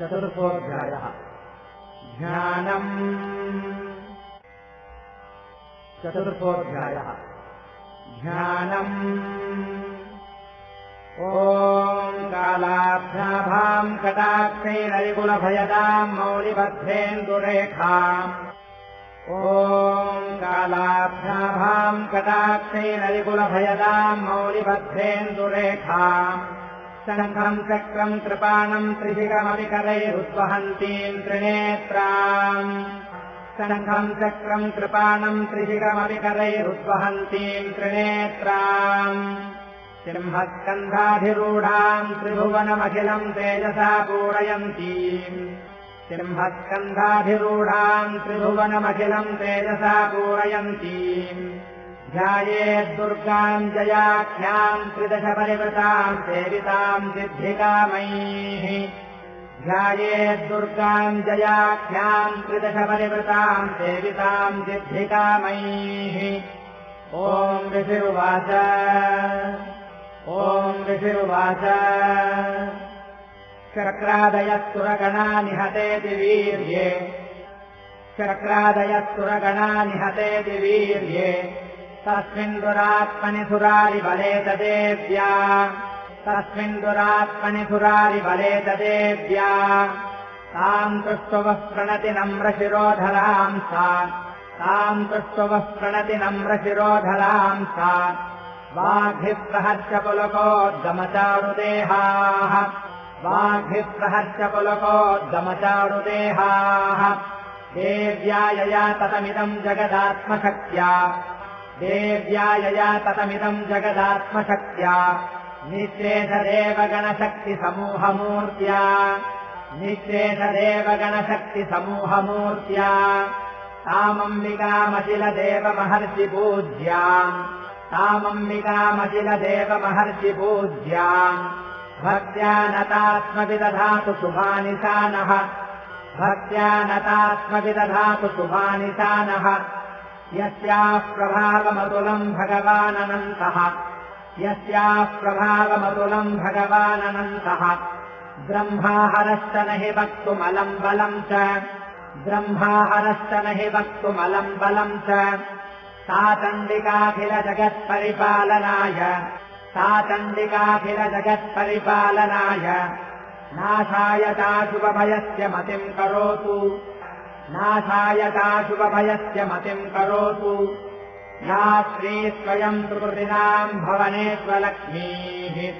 चतुर्थोऽध्यायः ज्ञानम् चतुर्थोऽध्यायः ज्ञानम् ॐ कालाभ्याभाम् कटाक्षैररिकुलभयदाम् मौलिबद्धेन्दुरेखाम्। ॐ कालाभ्याभाम् कटाक्षैररिकुलभयदाम् मौलिबद्धेन्दुरेखाम् शङ्खम् चक्रम् कृपाणम् त्रिशिगमविकरैरुद्वहन्तीम् त्रिनेत्राम् शङ्खम् चक्रम् कृपाणम् त्रिशिगमविकरैरुद्वहन्तीम् त्रिनेत्राम् सिंहस्कन्धाधिरूढाम् त्रिभुवनमखिलम् तेजसा पूरयन्तीम् सिंहस्कन्धाधिरूढाम् त्रिभुवनमखिलम् तेजसा पूरयन्तीम् ध्यायेद्दुर्गाम् जयाख्याम् त्रिदशपरिवृताम् सेविताम् सिद्धिकामैः। ध्यायेद्दुर्गाम् जयाख्याम् त्रिदशपरिवृताम् सेविताम् सिद्धिकामैः। ॐ ऋषिरुवाच। ॐ ऋषिरुवाच। शर्क्रादयस्तुरगणा निहतेति वीर्ये। शर्क्रादयस्तुरगणा निहतेति वीर्ये तस्मिन् दुरात्मनि सुरारिबले तदेव्या तस्मिन् दुरात्मनि सुरारिबले तदेव्या ताम् दृष्टवः प्रणति नम्रशिरोधराम् सा। ताम् दृष्टवः प्रणति नम्रशिरोधराम् सा। वाघिप्रहर्ष पुलकोद्गमचारुदेहाः देव्या यया ततमिदम् जगदात्मशक्त्या देव्या ततमिदम् जगदात्मशक्त्या निःशेषदेव गणशक्तिसमूहमूर्त्या निःशेषदेव गणशक्तिसमूहमूर्त्या तामम्बिकामशिलदेवमहर्षिपूज्याम् तामम्बिकामशिलदेवमहर्षिपूज्याम् भक्त्या नतात्मविदधातु शुभानिशानः भक्त्या नतात्मविदधातु शुभानिशानः यस्याः प्रभावमतुलम् भगवाननन्तः। यस्याः प्रभावमतुलम् भगवाननन्तः। ब्रह्माहरश्च न हि वक्तुमलम् बलम् च। ब्रह्माहरश्च न हि वक्तुमलम् बलम् च। सा चण्डिकाखिलजगत्परिपालनाय सा चण्डिकाखिलजगत्परिपालनाय नाशायताशुभभयस्य मतिम् करोतु नाशायताशुभभयस्य मतिम् करोतु। या श्रीस्वयम् प्रकृतिनाम् भवनेष्वलक्ष्मीः।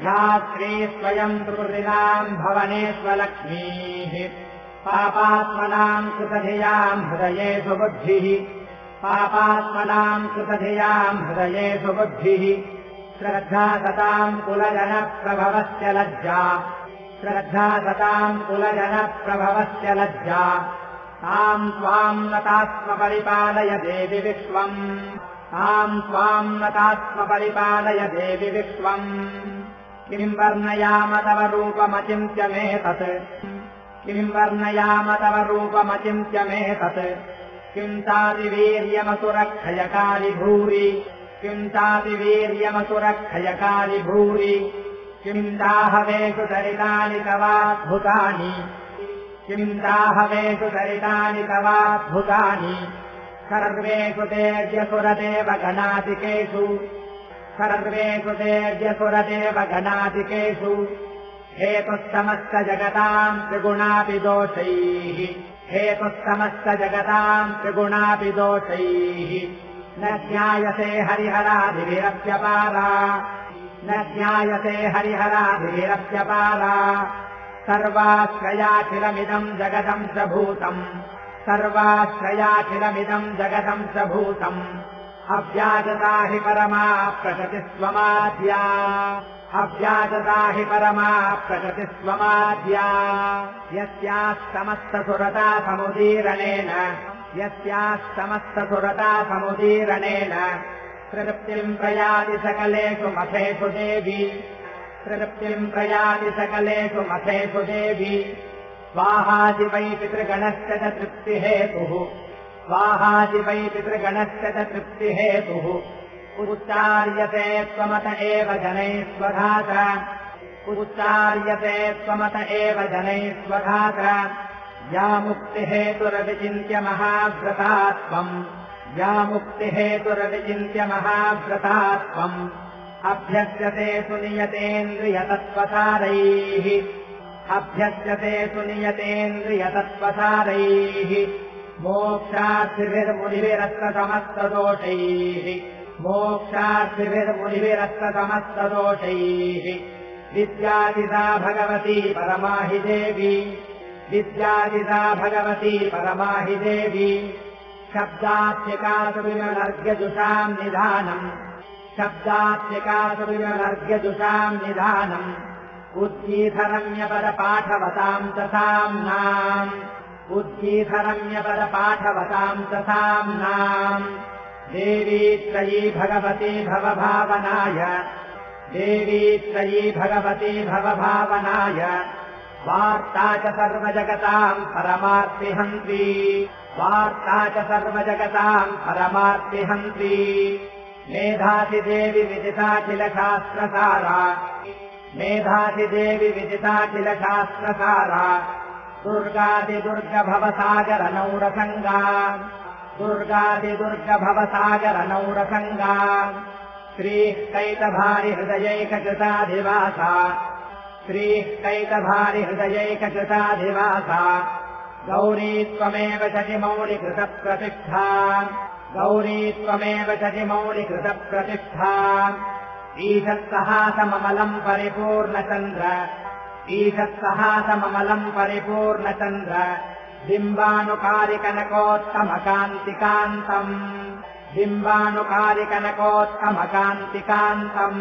या श्रीस्वयम् प्रकृतिनाम् भवनेष्वलक्ष्मीः। पापात्मनाम् कृतधियाम् हृदयेषु बुद्धिः। पापात्मनाम् कृतधियाम् हृदयेषु बुद्धिः। श्रद्धा सताम् कुलजनप्रभवस्य लज्जा। श्रद्धा सताम् कुलजनप्रभवस्य लज्जा ताम् त्वाम् नतात्मपरिपालय देवि विश्वम्। ताम् त्वाम् नतात्मपरिपालय देवि विश्वम्। किम् वर्णयाम तव रूपमचिन्त्यमेतत् किम् वर्णयाम तव रूपमचिन्त्यमेतत् किम् तादिवीर्यमसुरक्षयकारि भूरि किम् तादिवीर्यमसुरक्षयकारि भूरि किम् दाहवेषु दरितानि तवाद्भुतानि किम् दाहवेषु दरितानि तवाद्भुतानि। सर्वेषु तेऽद्यसुरदेव गणादिकेषु सर्वेषु तेऽद्यसुरदेव गणादिकेषु हेतुस्तमस्त जगताम् त्रिगुणापि दोषैः हेतुस्तमस्त जगताम् त्रिगुणापि दोषैः न ज्ञायसे हरिहरादिभिरप्यपारा न ज्ञायसे हरिहरादिभिरप्यपारा सर्वाश्रयाखिलमिदम् जगदम् च भूतम्। सर्वाश्रयाखिलमिदम् जगदम् च भूतम्। अव्याजता हि परमा प्रकृतिस्वमाद्या अव्याजता हि परमा प्रकृतिस्वमाद्या यस्याः समस्तसुरता समुदीरणेन यस्याः समस्तसुरता समुदीरणेन तृप्तिम् प्रयाति सकलेषु मथेषु देवी तृप्तिम् प्रयाति सकलेषु मथेषु देवी। स्वाहासि वै पितृगणस्य च तृप्तिहेतुः। स्वाहासि वै पितृगणस्य च तृप्तिहेतुः। उच्चार्यते त्वमत एव जनैः स्वधात उच्चार्यते त्वमत एव जनैः स्वघात या मुक्तिहेतुरविचिन्त्य महाव्रतात्वम् या महाव्रतात्वम् अभ्यस्यते सुनियतेन्द्रियतत्त्वसारैः। अभ्यस्यते सुनियतेन्द्रियतत्त्वसारैः। मोक्षार्थिभिर्मुनिभिरत्रतमस्तदोषैः मोक्षार्थिभिर्मुनिभिरत्रतमस्तदोषैः विद्यादिता भगवती परमाहि देवी। विद्यादिता भगवती परमाहि देवी। शब्दात्मिकासुविमनर्घ्यजुषाम् निधानम् शब्दात्मिकासुविमनर्घ्यजुषाम् निधानम्। उद्गीधरम्यपदपाठवताम् च साम्नाम् उद्गीधरम्यपदपाठवताम् च साम्नाम् देवी त्रयी भगवती भवभावनाय। देवी त्रयी भगवती भवभावनाय। वार्ता च सर्वजगताम् परमार्तिहन्त्री वार्ता च सर्वजगताम् परमार्तिहन्त्री मेधातिदेवि विदिताखिलशास्त्रसारा मेधातिदेवि विदिताखिलशास्त्रसारा दुर्गादिदुर्गभवसागरनौरसङ्गा दुर्गादिदुर्गभवसागरनौरसङ्गा श्रीः कैतभारिहृदयैककृताधिवासा श्रीः कैतभारिहृदयैककृताधिवासा गौरी त्वमेव शतिमौलिकृतप्रतिष्ठा गौरी त्वमेव शतिमौलिकृतप्रतिष्ठा ईशत्सहासममलम् परिपूर्णचन्द्र। ईशत्सहासममलम् परिपूर्णचन्द्र। बिम्बानुकारिकनकोत्तमकान्तिकान्तम् बिम्बानुकारिकनकोत्तमकान्तिकान्तम्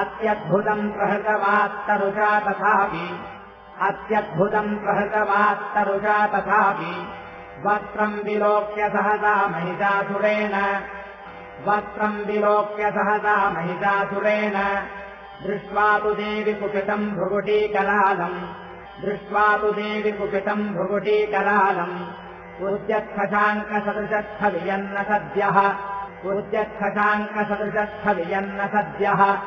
अत्यद्भुतम् प्रहृतवात्तरुषा तथापि। अत्यद्भुतम् प्रहृतवात्तरुषा तथापि वस्त्रम् विलोक्य सहसा महिषासुरेण। वस्त्रम् विलोक्य सहसा महिषासुरेण। दृष्ट्वा तु देवि कुपितम् भ्रुगुटीकरालम् दृष्ट्वा तु देवि कुपितम् भ्रुगुटीकरालम् उद्यत्खशाङ्कसदृशस्थवियन्न सद्यः उद्यत्खशाङ्कसदृशस्थवियन्न सद्यः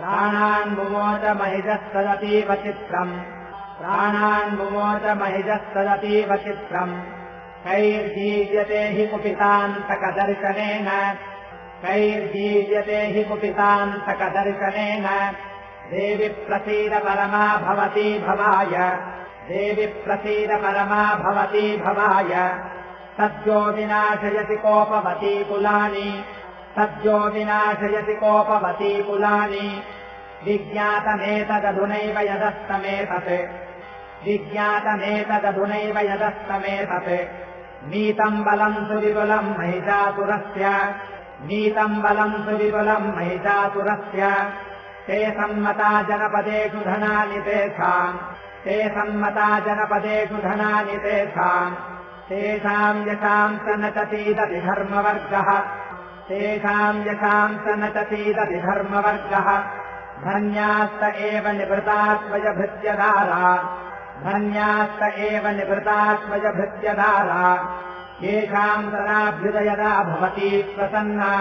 प्राणान्मुमोच महिषस्तदतीव चित्रम्। प्राणान्मुमोच महिषस्तदतीव चित्रम् कैर्जीयते हि कुपितान्तकदर्शनेन कैर्जीयते हि कुपितान्तकदर्शनेन देवि प्रसीद परमा भवती भवाय। देवि प्रसीद परमा भवती भवाय। सद्यो विनाशयति कोपवती कुलानि सद्यो विनाशयति कोपवती कुलानि विज्ञातमेतदधुनैव यदस्तमेतत्। विज्ञातमेतदधुनैव यदस्तमेतत् नीतम् बलम् सुविपुलम् महिषासुरस्य। नीतम् बलम् सुविपुलम् महिषासुरस्य। ते सम्मता जनपदेषु धनानि तेषाम्। ते सम्मता जनपदेषु धनानि तेषाम्। तेषाम् यशाम् स नचतीदति धर्मवर्गः। तेषाम् यशाम् स नचतीदति धर्मवर्गः। धन्यास्त एव निवृतात्मजभृत्यदारा धन्यास्त एव निवृतात्मजभृत्यदारा येषाम् तदाभ्युदयदा भवती प्रसन्ना।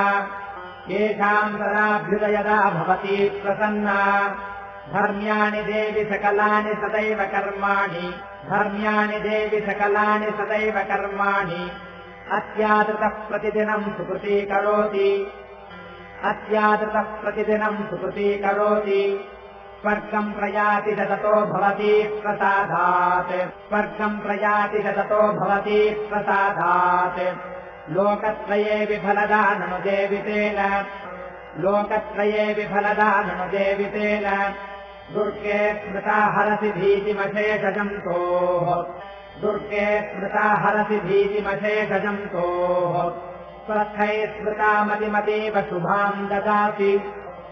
येषाम् तदाभ्युदयदा भवती प्रसन्ना। धर्म्याणि देवि सकलानि सदैव कर्माणि। धर्म्याणि देवि सकलानि सदैव कर्माणि। अत्यादृतः प्रतिदिनम् सुकृतीकरोति। अत्यादृतः प्रतिदिनम् सुकृतीकरोति स्वर्गम् प्रयाति ददतो भवती प्रसादात्। स्वर्गम् प्रयाति ददतो भवती प्रसादात्। लोकत्रये विफलदाननुदेवितेन लोकत्रये विफलदाननुदेवितेन दुर्गे स्मृता हरसि भीतिमशेषजन्तोः दुर्गे स्मृता हरसि भीतिमशेषजन्तोः स्वस्थैः स्मृतामतिमतीव शुभाम् ददाति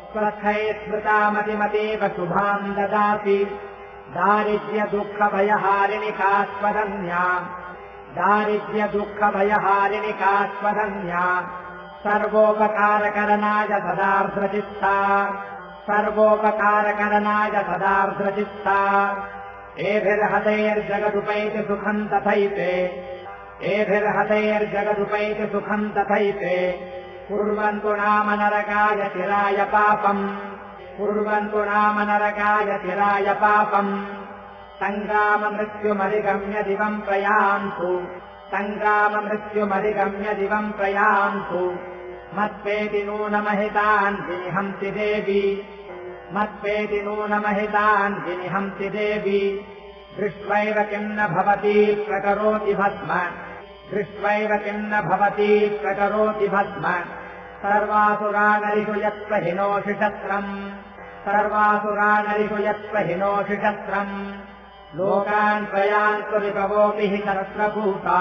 स्वस्थैः स्मृतामतिमतीव शुभाम् ददाति दारिद्र्यदुःखभयहारिणि कास्वदन्या दारिद्र्यदुःखभयहारिणि कास्वदन्या सर्वोपकारकरणाय सदार्द्रचित्ता। सर्वोपकारकरणाय सदार्द्रचित्ता। एभिर्हतैर्जगदुपैति सुखम् तथैते। एभिर्हतैर्जगदुपैति सुखम् तथैते कुर्वन्तु नाम नरकाय चिराय पापम्। कुर्वन्तु नाम नरकाय चिराय पापम्। सङ्ग्राममृत्युमधिगम्य दिवम् प्रयान्तु। सङ्ग्राममृत्युमधिगम्य दिवम् प्रयान्तु। मत्पेति नूनमहितान् विनिहंसि देवी। मत्पेति नूनमहितान् विनिहंसि देवी। दृष्ट्वैव किम् न भवती प्रकरोति भस्म दृष्ट्वैव किम् न भवती प्रकरोति भस्म। सर्वासुरानरिषु यत्त्वहिनोषि शस्त्रम् सर्वासुरानरिषु यत्त्वहिनोषि शस्त्रम् लोकान् त्वयान् त्वरिपवोऽपि हि सरस्वभूता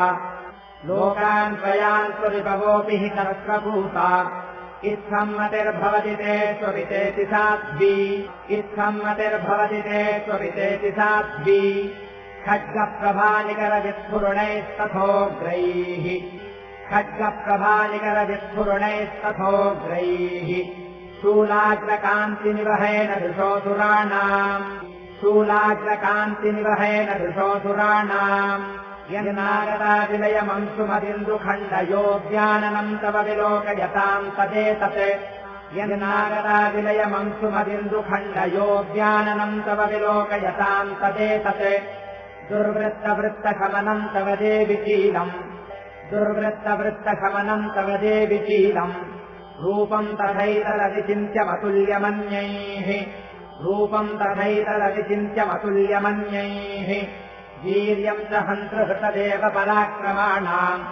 लोकान् त्वयान् त्वरिपवोऽपि हि सरस्वभूता इत्थम् मतिर्भवति ते स्वपितेति साध्वी। इत्थम् मतिर्भवति ते स्वपितेति साध्वी खड्गप्रभानिकरविस्फुरणैस्तथोग्रैः। खड्गप्रभानिकरविस्फुरणैस्तथोग्रैः। शूलाग्रकान्तिनिवहेन दृशोऽसुराणाम्। शूलाग्रकान्तिनिवहेन दृशोऽसुराणाम्। यन्नागदाविलयमंसुमदिन्दुखण्डयोऽज्ञाननम् तव विलोकयताम् तदेतत् यन्नागदाविलयमंसुमदिन्दुखण्डयोऽज्ञाननम् तव विलोकयताम् तदेतत् दुर्वृत्तवृत्तशमनम् तव देविशीलम् दुर्वृत्तवृत्तशमनम् तव देविशीलम् रूपम् तथैतदविचिन्त्यमतुल्यमन्यैः रूपम् तथैतदविचिन्त्यमतुल्यमन्यैः वीर्यम् च हन्तृहृतदेव पराक्रमाणाम्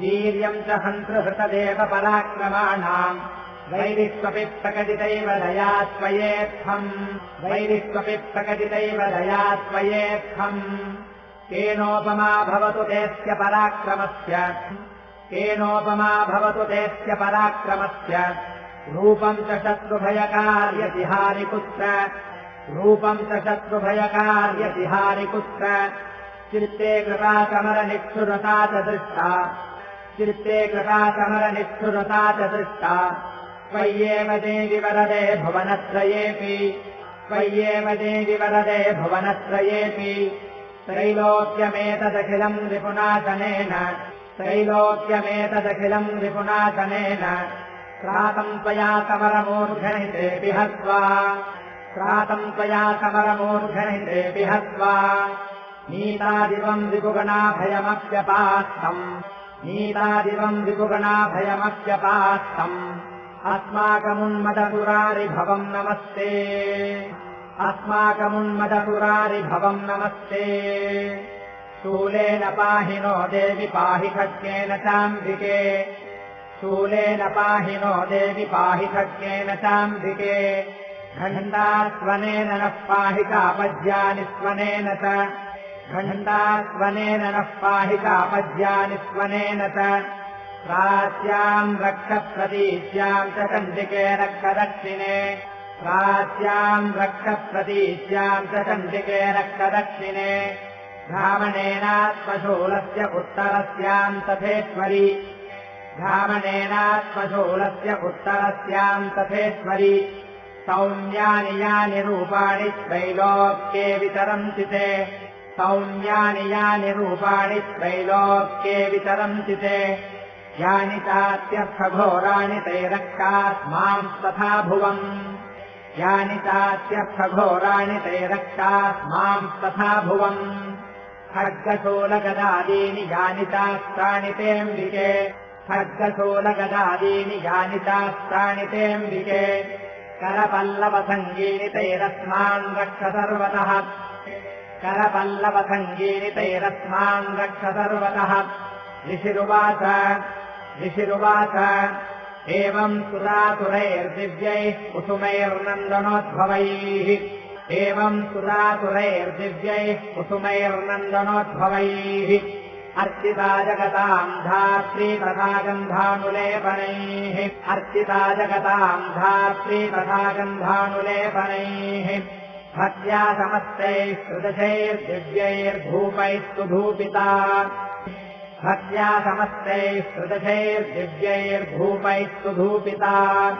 वीर्यम् च हन्तृहृतदेव पराक्रमाणाम् वैरिष्वपि प्रकटितैव दया त्वयेत्थम् वैरिष्वपि प्रकटितैव दया त्वयेत्थम् केनोपमा भवतु तेऽस्य पराक्रमस्य। केनोपमा भवतु तेऽस्य पराक्रमस्य। रूपम् च शत्रुभयकार्यतिहारिपुत्र रूपम् च शत्रुभयकार्यतिहारिपुत्र चित्ते कृता कमलनिक्षुरता च दृष्टा। चित्ते कृता कमलनिक्षुरता च दृष्टा त्वय्येव देवि वरदे भुवनत्रयेऽपि त्वय्येव देवि वरदे भुवनत्रयेऽपि। त्रैलोक्यमेतदखिलम् रिपुनाशनेन त्रैलोक्यमेतदखिलम् रिपुनाशनेन। प्रातम् त्वया कमलमूर्धनितेऽपि हत्वा प्रातम् त्वया कमलमूर्धनितेऽपि हत्वा। नीतादिवम् विगुगणाभयमप्यपास्तम् नीतादिवम् विगुगणाभयमप्यपास्तम् अस्माकमुन्मदपुरारिभवम् नमस्ते। अस्माकमुन्मदपुरारिभवम् नमस्ते। शूलेन पाहि नो देवि पाहि खड्गेन चाम्बिके शूलेन पाहि नो देवि पाहि खड्गेन चाम्बिके घण्टास्वनेन नः पाहि कापद्यानि स्वनेन च। घण्टास्वनेन नः पाहि कापद्यानि स्वनेन च प्राच्याम् रक्षप्रतीच्याम् च कण्डिके रक्षदक्षिणे प्राच्याम् रक्षप्रतीच्याम् च कण्डिके रक्षदक्षिणे ब्राह्मणेनात्मशूलस्य उत्तरस्याम् तथेश्वरि। ब्राह्मणेनात्मशूलस्य उत्तरस्याम् तथेश्वरि। सौम्यानि यानि रूपाणि त्रैलोक्ये वितरन्ति ते। सौम्यानि यानि रूपाणि त्रैलोक्ये वितरन्ति ते यानि चात्यर्थघोराणि तैरक्कास्माम् तथा भुवम् यानि चात्यर्थघोराणि तैरक्कास्माम् तथा भुवम् तेऽम्बिके खड्गशोलगदादीनि यानि चास्त्राणि तेऽम्बिके करपल्लवसङ्गीनि तैरस्मान् रक्ष सर्वतः करपल्लवसङ्गीनि तैरस्मान् रक्ष सर्वतः ऋषिरुवाच ऋषिरुवाच। एवम् सुरासुरैर्दिव्यैः कुसुमैर्नन्दनोद्भवैः। एवम् सुरासुरैर्दिव्यैः कुसुमैर्नन्दनोद्भवैः। अर्चिता जगताम् धात्री तथा गन्धानुलेपनैः। अर्चिता जगताम् धात्री तथा गन्धानुलेपनैः। भक्त्या समस्तैः सृदशैर्दिव्यैर्भूपैस्तु धूपिता भक्त्या समस्तैः सृदशैर्दिव्यैर्भूपैस्तु धूपिता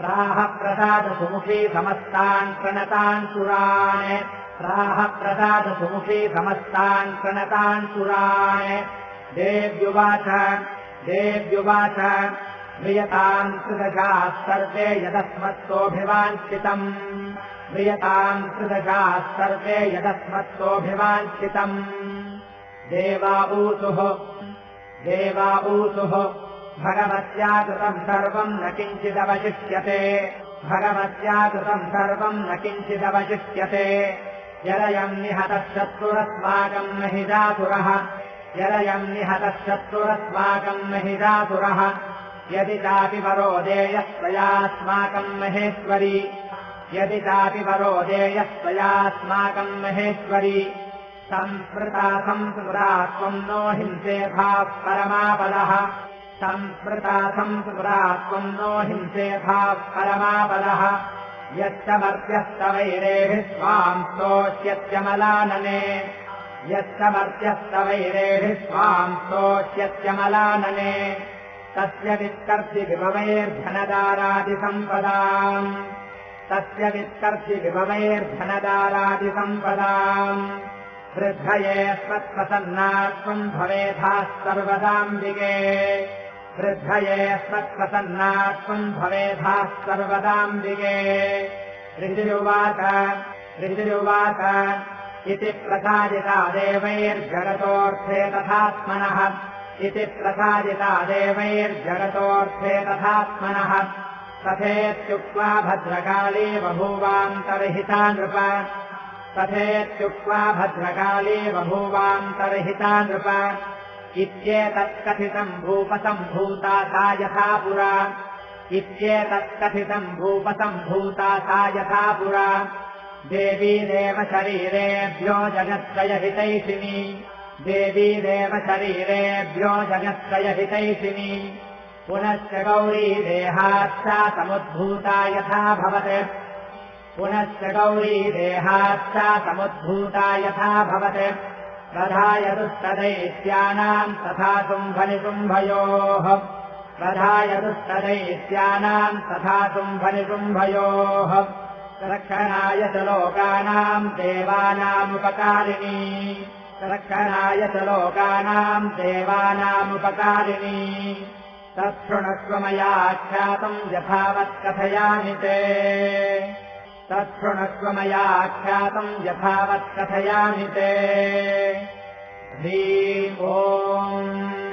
प्राह प्रसादसुमुखी समस्तान् प्रणतान् सुरान्। प्राह प्रसादसुमुखी समस्तान् प्रणतान् सुरान्। देव्युवाच देव्युवाच म्रियताम् त्रिदशाः सर्वे यदस्मत्सोऽभिवाञ्छितम् म्रियताम् त्रिदशाः सर्वे यदस्मत्सोऽभिवाञ्छितम् देवाऊतुः देवाऊतुः भगवत्या कृतम् सर्वम् न किञ्चिदवशिष्यते। भगवत्या कृतम् सर्वम् न किञ्चिदवशिष्यते। यदयम् निहतः शत्रुरस्माकम् न हि जातुरः यदयम् निहतः शत्रुरस्माकम् न हि जातुरः यदि चापि वरो देयस्त्वयास्माकम् महेश्वरी। यदि चापि वरो देयस्त्वयास्माकम् महेश्वरी संस्मृता संस्मृता त्वम् नो हिंसेभाः परमापदः। संस्मृता संस्मृता त्वम् नो हिंसेभाः परमापदः। यच्च मर्त्यस्तवैरेभिः स्वाम् स्तोष्यत्यमलानने यच्च मर्त्यस्तवैरेभिः स्वाम् स्तोष्यत्यमलानने तस्य वित्कर्षि विभवैर्धनदारादिसम्पदाम् तस्य वित्कर्षि विभवैर्धनदारादिसम्पदाम् वृद्धये स्वत्प्रसन्नात्वम् भवेधाः सर्वदाम्बिके वृद्धये स्वत्प्रसन्नात्वम् भवेधाः सर्वदाम्बिके ऋषिरुवाच ऋषिरुवाच इति प्रसादिता देवैर्जगतोऽर्थे तथात्मनः। इति प्रसादिता देवैर्जगतोऽर्थे तथात्मनः। तथेत्युक्त्वा भद्रकाली बभूवान्तर्हिता नृप तथेत्युक्त्वा भद्रकाली बभूवान्तर्हिता नृप इत्येतत्कथितम् भूपसम्भूता सा यथा पुरा। इत्येतत्कथितम् भूपसम्भूता सा यथा पुरा। देवी देवशरीरेभ्यो जगत्त्रयहितैषिणी देवी देवशरीरेभ्यो जगत्त्रयहितैषिणी पुनश्च गौरी देहात्सा समुद्भूता यथा भवत् पुनश्च गौरी देहात्सा समुद्भूता यथा भवत्। प्रधायदुस्तदैत्यानाम् तथा शुम्भनिशुम्भयोः प्रधायदुस्तदैत्यानाम् तथा शुम्भनिशुम्भयोः रक्षणाय च लोकानाम् देवानामुपकारिणी। रक्षणाय च लोकानाम् देवानामुपकारिणी। तच्छृणस्वमयाख्यातम् यथावत् कथयामि ते तच्छृणस्वमयाख्यातम् यथावत् कथयामि ते। ॐ